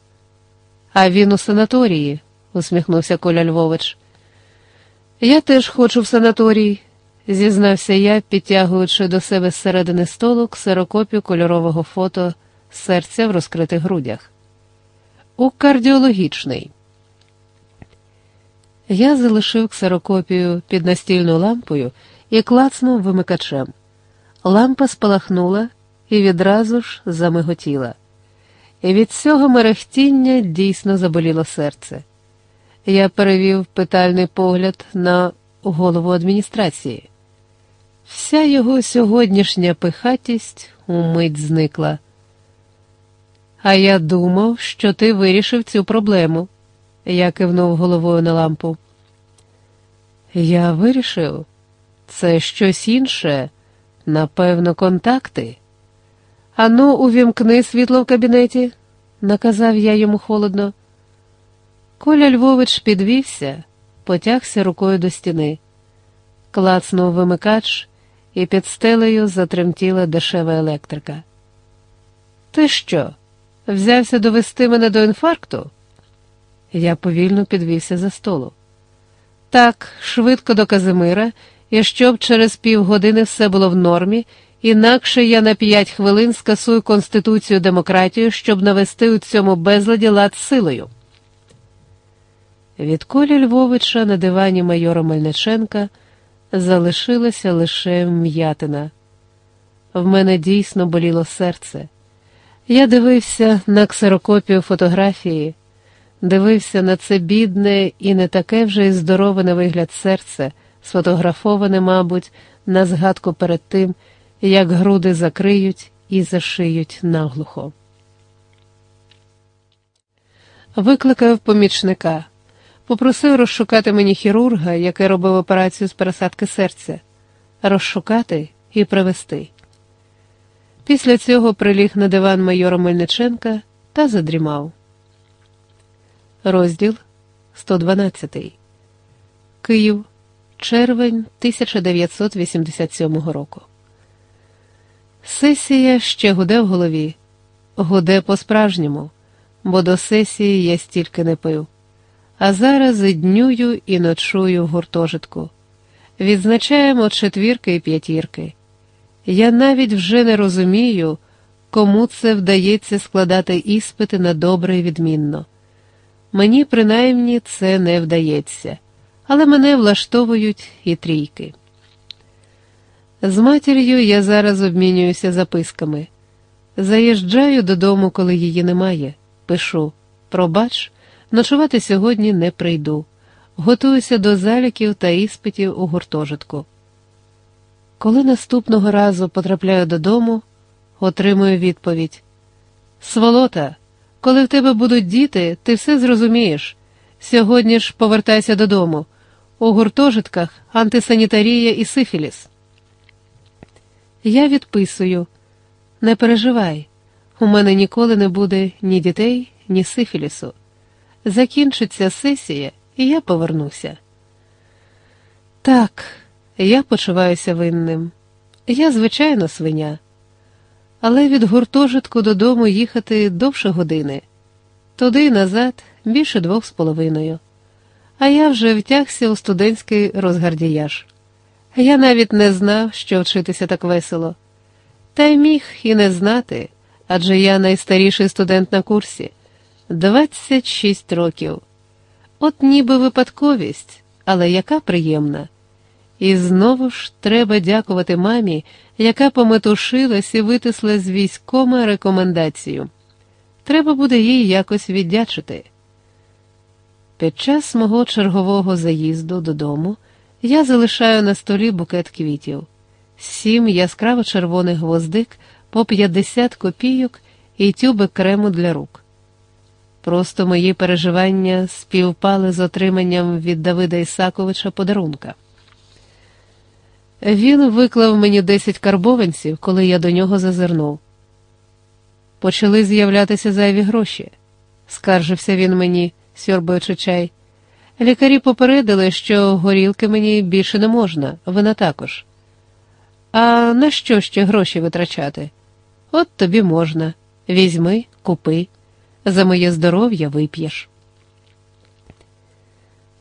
а він у санаторії, усміхнувся Коля Львович. Я теж хочу в санаторій, зізнався я, підтягуючи до себе зсередини столу ксерокопію кольорового фото серця в розкритих грудях. У кардіологічний. Я залишив ксерокопію під настільною лампою і клацнув вимикачем. Лампа спалахнула і відразу ж замиготіла. І від цього мерехтіння дійсно заболіло серце. Я перевів питальний погляд на голову адміністрації. Вся його сьогоднішня пихатість умить зникла. А я думав, що ти вирішив цю проблему, я кивнув головою на лампу. Я вирішив, це щось інше, напевно, контакти. Ану, увімкни світло в кабінеті, наказав я йому холодно. Коля Львович підвівся, потягся рукою до стіни, клацнув вимикач, і під стелею затремтіла дешева електрика. Ти що, взявся довести мене до інфаркту? Я повільно підвівся за столу. Так, швидко до Казимира, і щоб через півгодини все було в нормі, інакше я на п'ять хвилин скасую Конституцію демократію, щоб навести у цьому безладі лад силою. Від Колі Львовича на дивані майора Мельниченка залишилася лише м'ятина. В мене дійсно боліло серце. Я дивився на ксерокопію фотографії, дивився на це бідне і не таке вже й здорове на вигляд серце, сфотографоване, мабуть, на згадку перед тим, як груди закриють і зашиють наглухо. Викликав помічника. Попросив розшукати мені хірурга, який робив операцію з пересадки серця, розшукати і привезти. Після цього приліг на диван майора Мельниченка та задрімав. Розділ 112. Київ, червень 1987 року. Сесія ще гуде в голові, гуде по-справжньому, бо до сесії я стільки не пив. А зараз і днюю і ночую в гуртожитку. Відзначаємо четвірки і п'ятірки. Я навіть вже не розумію, кому це вдається складати іспити на добре і відмінно. Мені принаймні це не вдається, але мене влаштовують і трійки. З матір'ю я зараз обмінююся записками. Заїжджаю додому, коли її немає. Пишу пробач. Ночувати сьогодні не прийду. Готуюся до заліків та іспитів у гуртожитку. Коли наступного разу потрапляю додому, отримую відповідь: Сволота, коли в тебе будуть діти, ти все зрозумієш. Сьогодні ж повертайся додому. У гуртожитках антисанітарія і сифіліс. Я відписую, не переживай, у мене ніколи не буде ні дітей, ні сифілісу. Закінчиться сесія, і я повернуся. Так, я почуваюся винним. Я, звичайно, свиня, але від гуртожитку додому їхати довше години, туди й назад більше двох з половиною. А я вже втягся у студентський розгардіяж. Я навіть не знав, що вчитися так весело, та й міг і не знати, адже я найстаріший студент на курсі. 26 років. От ніби випадковість, але яка приємна. І знову ж треба дякувати мамі, яка пометушилась і витисла з військома рекомендацію. Треба буде їй якось віддячити. Під час мого чергового заїзду додому я залишаю на столі букет квітів, сім яскраво червоних гвоздик по 50 копійок і тюби крему для рук. Просто мої переживання співпали з отриманням від Давида Ісаковича подарунка. Він виклав мені десять карбованців, коли я до нього зазирнув. Почали з'являтися зайві гроші, скаржився він мені, сьорбаючи чай. Лікарі попередили, що горілки мені більше не можна, вина також. А на що ще гроші витрачати? От тобі можна. Візьми, купи за моє здоров'я вип'єш.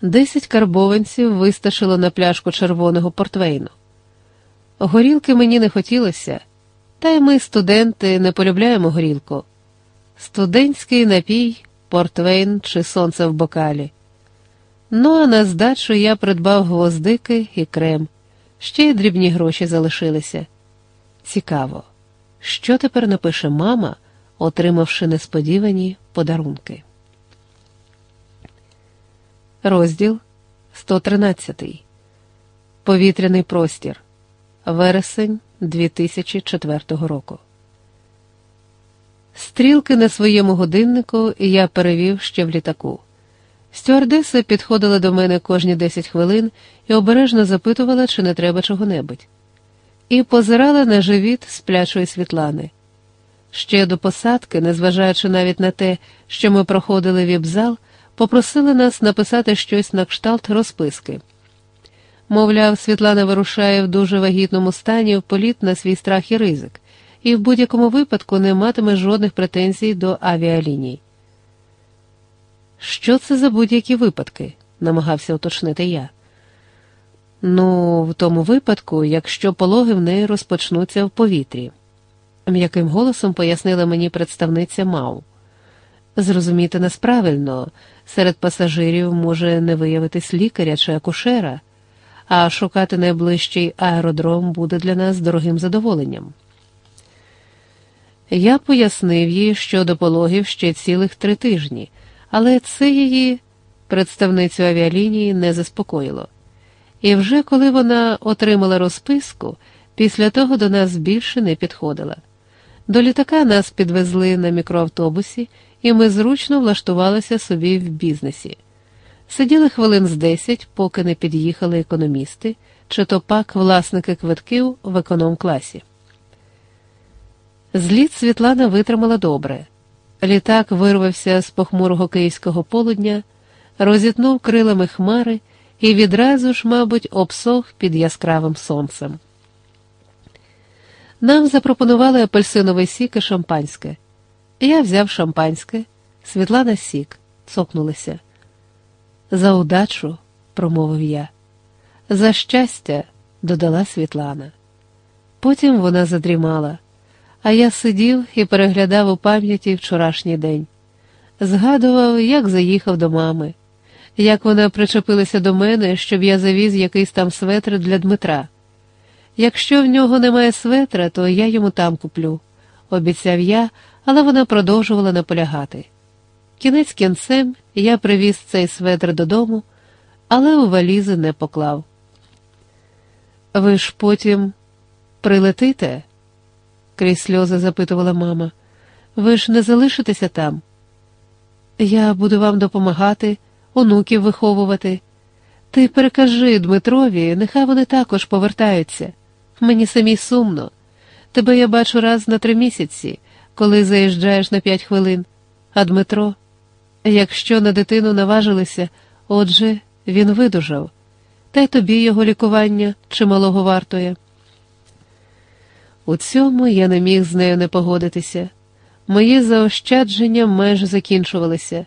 Десять карбованців вистачило на пляшку червоного портвейну. Горілки мені не хотілося, та й ми, студенти, не полюбляємо горілку. Студентський напій, портвейн чи сонце в бокалі. Ну, а на здачу я придбав гвоздики і крем. Ще й дрібні гроші залишилися. Цікаво, що тепер напише мама, отримавши несподівані подарунки. Розділ 113. Повітряний простір. Вересень 2004 року. Стрілки на своєму годиннику я перевів ще в літаку. Стюардеса підходила до мене кожні 10 хвилин і обережно запитувала, чи не треба чого-небудь, і позирала на живіт сплячої Світлани. Ще до посадки, незважаючи навіть на те, що ми проходили віп-зал, попросили нас написати щось на кшталт розписки. Мовляв, Світлана вирушає в дуже вагітному стані в політ на свій страх і ризик, і в будь-якому випадку не матиме жодних претензій до авіаліній. Що це за будь-які випадки? намагався уточнити я. Ну, в тому випадку, якщо пологи в неї розпочнуться в повітрі, м'яким голосом пояснила мені представниця Мау. Зрозуміти нас правильно, серед пасажирів може не виявитись лікаря чи акушера, а шукати найближчий аеродром буде для нас дорогим задоволенням. Я пояснив їй, що до пологів ще цілих три тижні, але це її представницю авіалінії не заспокоїло. І вже коли вона отримала розписку, після того до нас більше не підходила. До літака нас підвезли на мікроавтобусі, і ми зручно влаштувалися собі в бізнесі. Сиділи хвилин з десять, поки не під'їхали економісти, чи то пак власники квитків в економ-класі. Зліт Світлана витримала добре. Літак вирвався з похмурого київського полудня, розітнув крилами хмари і відразу ж, мабуть, обсох під яскравим сонцем. Нам запропонували апельсиновий сік і шампанське. Я взяв шампанське, Світлана сік, цокнулися. За удачу, промовив я, за щастя, додала Світлана. Потім вона задрімала, а я сидів і переглядав у пам'яті вчорашній день. Згадував, як заїхав до мами, як вона причепилася до мене, щоб я завіз якийсь там светр для Дмитра. Якщо в нього немає светра, то я йому там куплю, обіцяв я, але вона продовжувала наполягати. Кінець кінцем я привіз цей светр додому, але у валізи не поклав. Ви ж потім прилетите? крізь сльози запитувала мама. Ви ж не залишитеся там? Я буду вам допомагати, онуків виховувати. Ти перекажи Дмитрові, нехай вони також повертаються. Мені самій сумно. Тебе я бачу раз на три місяці, коли заїжджаєш на п'ять хвилин. А Дмитро, якщо на дитину наважилися, отже, він видужав, та й тобі його лікування чималого вартує. У цьому я не міг з нею не погодитися. Мої заощадження майже закінчувалися.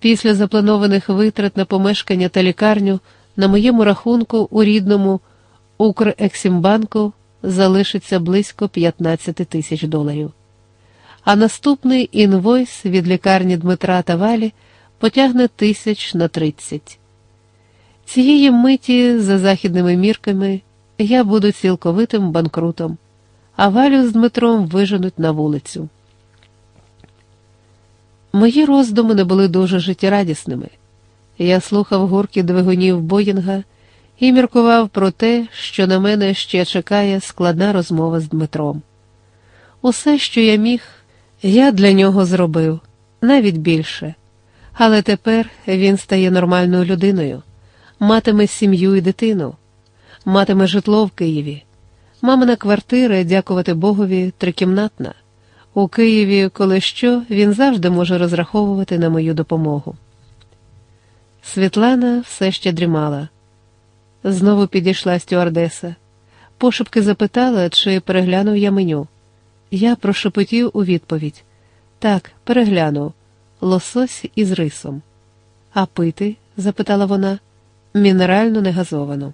Після запланованих витрат на помешкання та лікарню на моєму рахунку у рідному Укрексімбанку залишиться близько 15 тисяч доларів. А наступний інвойс від лікарні Дмитра та Валі потягне тисяч на 30. Цієї миті, за західними мірками, я буду цілковитим банкрутом, а Валю з Дмитром виженуть на вулицю. Мої роздуми не були дуже життєрадісними. Я слухав гурки двигунів Боїнга і міркував про те, що на мене ще чекає складна розмова з Дмитром. Усе, що я міг, я для нього зробив, навіть більше. Але тепер він стає нормальною людиною, матиме сім'ю і дитину, матиме житло в Києві. Мамина квартира, дякувати Богові, трикімнатна. У Києві, коли що, він завжди може розраховувати на мою допомогу. Світлана все ще дрімала. Знову підійшла стюардеса. Пошепки запитала, чи переглянув я меню. Я прошепотів у відповідь так, переглянув лосось із рисом. А пити? запитала вона. Мінеральну негазовану.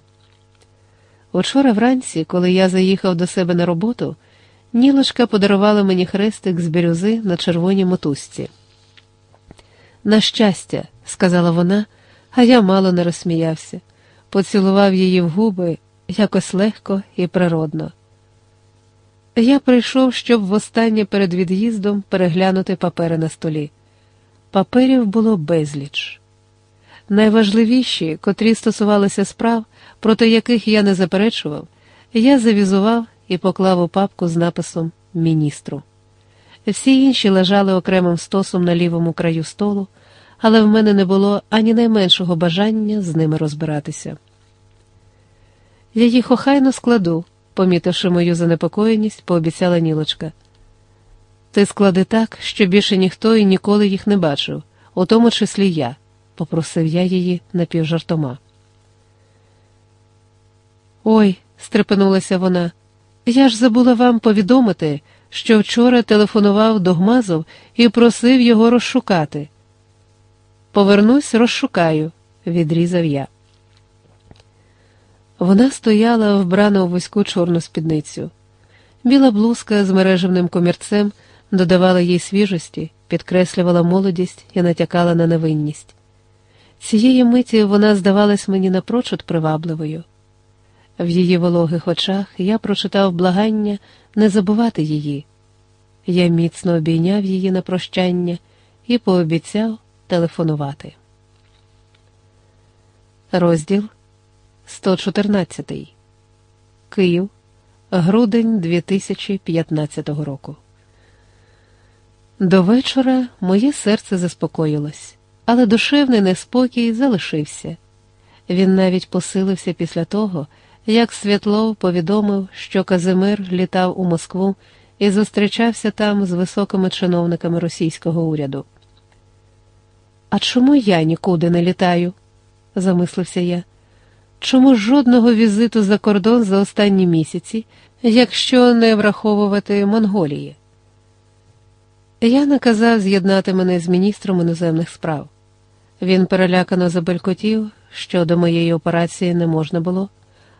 Учора вранці, коли я заїхав до себе на роботу, Нілочка подарувала мені хрестик з бірюзи на червоній мотузці. На щастя, сказала вона, а я мало не розсміявся, поцілував її в губи якось легко і природно. Я прийшов, щоб востаннє перед від'їздом переглянути папери на столі. Паперів було безліч. Найважливіші, котрі стосувалися справ, проти яких я не заперечував, я завізував і поклав у папку з написом Міністру. Всі інші лежали окремим стосом на лівому краю столу, але в мене не було ані найменшого бажання з ними розбиратися. Я їх охайно складу, помітивши мою занепокоєність, пообіцяла Нілочка. Ти склади так, що більше ніхто і ніколи їх не бачив, у тому числі я, попросив я її напівжартома. Ой, стрепенулася вона, я ж забула вам повідомити, що вчора телефонував до Гмазов і просив його розшукати. Повернусь, розшукаю, відрізав я. Вона стояла вбрана у вузьку чорну спідницю. Біла блузка з мережевним комірцем додавала їй свіжості, підкреслювала молодість і натякала на невинність. Цієї миті вона здавалась мені напрочуд привабливою. В її вологих очах я прочитав благання не забувати її. Я міцно обійняв її на прощання і пообіцяв телефонувати. Розділ 114. Київ. Грудень 2015 року. До вечора моє серце заспокоїлось, але душевний неспокій залишився. Він навіть посилився після того, як Святлов повідомив, що Казимир літав у Москву і зустрічався там з високими чиновниками російського уряду. А чому я нікуди не літаю? замислився я. Чому жодного візиту за кордон за останні місяці, якщо не враховувати Монголії? Я наказав з'єднати мене з міністром іноземних справ. Він перелякано забелькотів, що до моєї операції не можна було,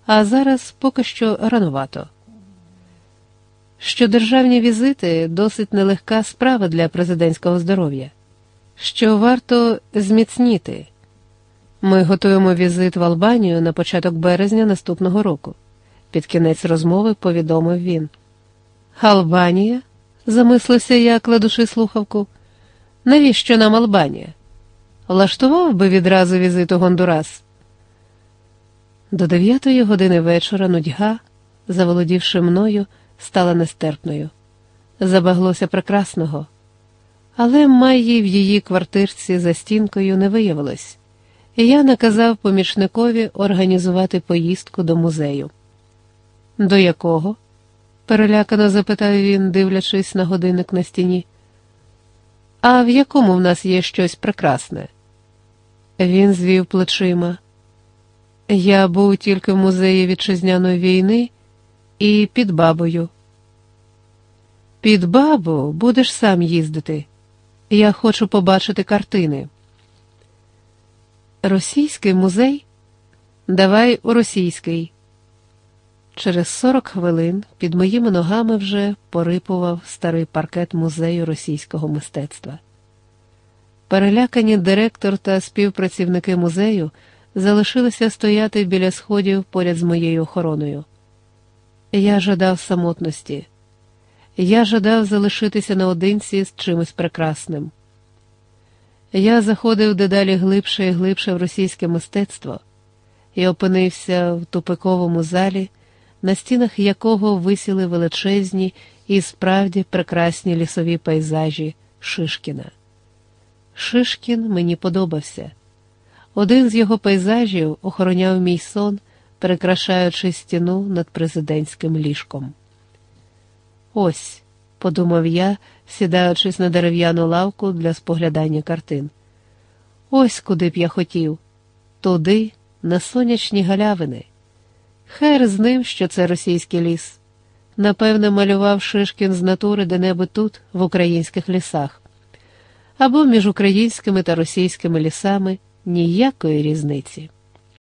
а зараз поки що ранувато. Що державні візити досить нелегка справа для президентського здоров'я, що варто зміцніти. Ми готуємо візит в Албанію на початок березня наступного року. Під кінець розмови повідомив він. Албанія? замислився я, кладучи слухавку. Навіщо нам Албанія? Влаштував би відразу візит у Гондурас. До дев'ятої години вечора нудьга, заволодівши мною, стала нестерпною. Забаглося прекрасного, але Майї в її квартирці за стінкою не виявилось, я наказав помічникові організувати поїздку до музею. До якого? перелякано запитав він, дивлячись на годинник на стіні. А в якому в нас є щось прекрасне? Він звів плечима. Я був тільки в музеї вітчизняної війни і під бабою. Під бабу будеш сам їздити. Я хочу побачити картини. Російський музей? Давай у російський. Через сорок хвилин під моїми ногами вже порипував старий паркет музею російського мистецтва. Перелякані директор та співпрацівники музею залишилися стояти біля сходів поряд з моєю охороною. Я жадав самотності, я жадав залишитися наодинці з чимось прекрасним. Я заходив дедалі глибше і глибше в російське мистецтво і опинився в тупиковому залі, на стінах якого висіли величезні і справді прекрасні лісові пейзажі Шишкіна. Шишкін мені подобався. Один з його пейзажів охороняв мій сон, перекрашаючи стіну над президентським ліжком. Ось, подумав я, сідаючись на дерев'яну лавку для споглядання картин. Ось куди б я хотів, туди, на сонячні галявини. Хер з ним, що це російський ліс. Напевне, малював Шишкін з натури де-небудь тут, в українських лісах, або між українськими та російськими лісами ніякої різниці.